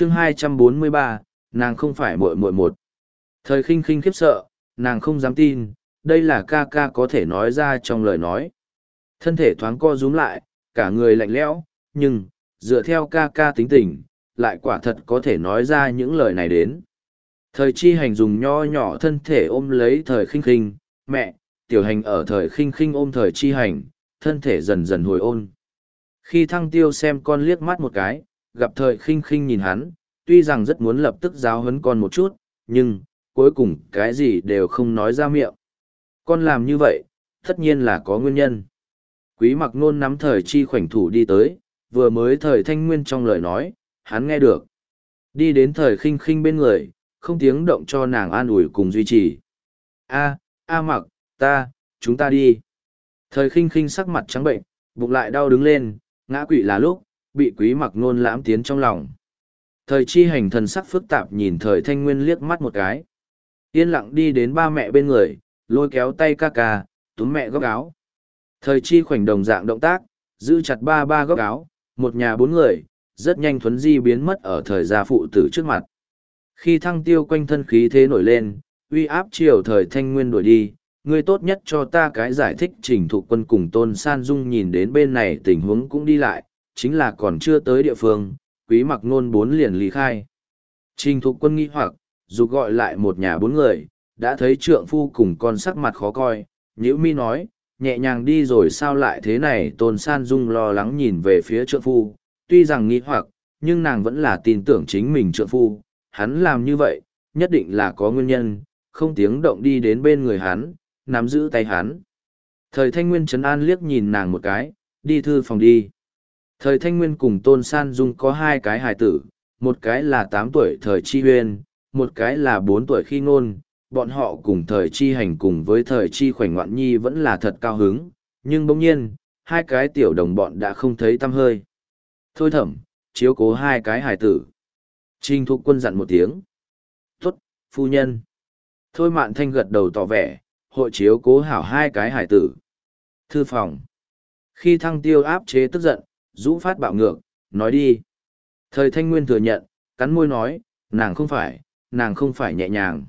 chương 243, nàng không phải muội muội một. Thời khinh khinh khiếp sợ, nàng không dám tin, đây là ca ca có thể nói ra trong lời nói. Thân thể thoáng co rúm lại, cả người lạnh lẽo, nhưng, dựa theo ca ca tính tình, lại quả thật có thể nói ra những lời này đến. Thời chi hành dùng nho nhỏ thân thể ôm lấy thời khinh khinh, mẹ, tiểu hành ở thời khinh khinh ôm thời chi hành, thân thể dần dần hồi ôn. Khi thăng tiêu xem con liếc mắt một cái, gặp thời khinh khinh nhìn hắn, tuy rằng rất muốn lập tức giáo huấn con một chút, nhưng, cuối cùng cái gì đều không nói ra miệng. Con làm như vậy, tất nhiên là có nguyên nhân. Quý mặc nôn nắm thời chi khoảnh thủ đi tới, vừa mới thời thanh nguyên trong lời nói, hắn nghe được. Đi đến thời khinh khinh bên người, không tiếng động cho nàng an ủi cùng duy trì. A, A mặc, ta, chúng ta đi. Thời khinh khinh sắc mặt trắng bệnh, bụng lại đau đứng lên, ngã quỵ là lúc, bị quý mặc nôn lãm tiến trong lòng. Thời chi hành thần sắc phức tạp nhìn thời thanh nguyên liếc mắt một cái. Yên lặng đi đến ba mẹ bên người, lôi kéo tay ca ca, túm mẹ góc áo. Thời chi khoảnh đồng dạng động tác, giữ chặt ba ba góc áo, một nhà bốn người, rất nhanh thuấn di biến mất ở thời gia phụ tử trước mặt. Khi thăng tiêu quanh thân khí thế nổi lên, uy áp chiều thời thanh nguyên đuổi đi, ngươi tốt nhất cho ta cái giải thích trình thụ quân cùng tôn san dung nhìn đến bên này tình huống cũng đi lại, chính là còn chưa tới địa phương, quý mặc nôn bốn liền lý khai. Trình thụ quân nghi hoặc, dù gọi lại một nhà bốn người, đã thấy trượng phu cùng con sắc mặt khó coi, nhữ mi nói, nhẹ nhàng đi rồi sao lại thế này tôn san dung lo lắng nhìn về phía trượng phu, tuy rằng nghi hoặc, nhưng nàng vẫn là tin tưởng chính mình trượng phu, hắn làm như vậy, nhất định là có nguyên nhân, không tiếng động đi đến bên người hắn, nắm giữ tay hắn. Thời thanh nguyên trấn an liếc nhìn nàng một cái, đi thư phòng đi. Thời thanh nguyên cùng tôn san dung có hai cái hài tử, một cái là tám tuổi thời chi huyên, một cái là bốn tuổi khi ngôn, bọn họ cùng thời chi hành cùng với thời chi khoảnh ngoạn nhi vẫn là thật cao hứng, nhưng bỗng nhiên, hai cái tiểu đồng bọn đã không thấy tâm hơi. Thôi thẩm, chiếu cố hai cái hài tử. Trình thục quân dặn một tiếng. Tốt, phu nhân. Thôi mạn thanh gật đầu tỏ vẻ, hội chiếu cố hảo hai cái hải tử. Thư phòng. Khi thăng tiêu áp chế tức giận, rũ phát bạo ngược, nói đi. Thời thanh nguyên thừa nhận, cắn môi nói, nàng không phải, nàng không phải nhẹ nhàng.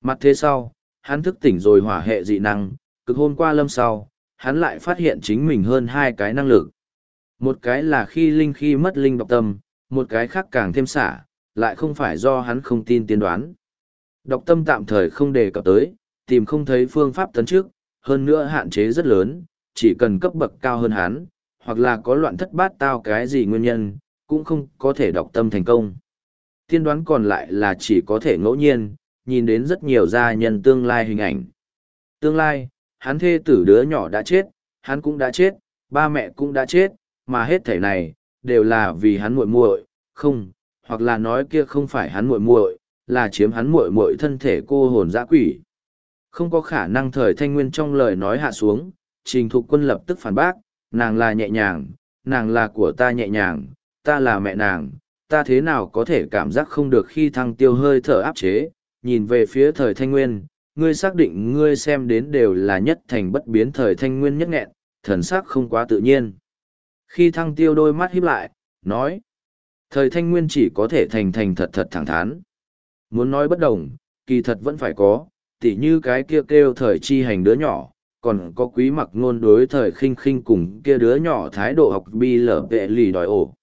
Mặt thế sau, hắn thức tỉnh rồi hỏa hệ dị năng, cực hôn qua lâm sau, hắn lại phát hiện chính mình hơn hai cái năng lực. Một cái là khi linh khi mất linh độc tâm, một cái khác càng thêm xả, lại không phải do hắn không tin tiên đoán. Độc tâm tạm thời không đề cập tới, tìm không thấy phương pháp tấn trước, hơn nữa hạn chế rất lớn, chỉ cần cấp bậc cao hơn hắn, hoặc là có loạn thất bát tao cái gì nguyên nhân, cũng không có thể đọc tâm thành công. Tiên đoán còn lại là chỉ có thể ngẫu nhiên, nhìn đến rất nhiều gia nhân tương lai hình ảnh. Tương lai, hắn thê tử đứa nhỏ đã chết, hắn cũng đã chết, ba mẹ cũng đã chết, mà hết thể này, đều là vì hắn muội muội, không, hoặc là nói kia không phải hắn muội muội, là chiếm hắn muội muội thân thể cô hồn dã quỷ. Không có khả năng thời thanh nguyên trong lời nói hạ xuống, trình thục quân lập tức phản bác, nàng là nhẹ nhàng, nàng là của ta nhẹ nhàng, ta là mẹ nàng, ta thế nào có thể cảm giác không được khi thăng tiêu hơi thở áp chế, nhìn về phía thời thanh nguyên, ngươi xác định ngươi xem đến đều là nhất thành bất biến thời thanh nguyên nhất nghẹn, thần sắc không quá tự nhiên. Khi thăng tiêu đôi mắt híp lại, nói, thời thanh nguyên chỉ có thể thành thành thật thật thẳng thắn. Muốn nói bất đồng, kỳ thật vẫn phải có, tỉ như cái kia kêu, thời chi hành đứa nhỏ, còn có quý mặc ngôn đối thời khinh khinh cùng kia đứa nhỏ thái độ học bi lở vệ lì đòi ổ.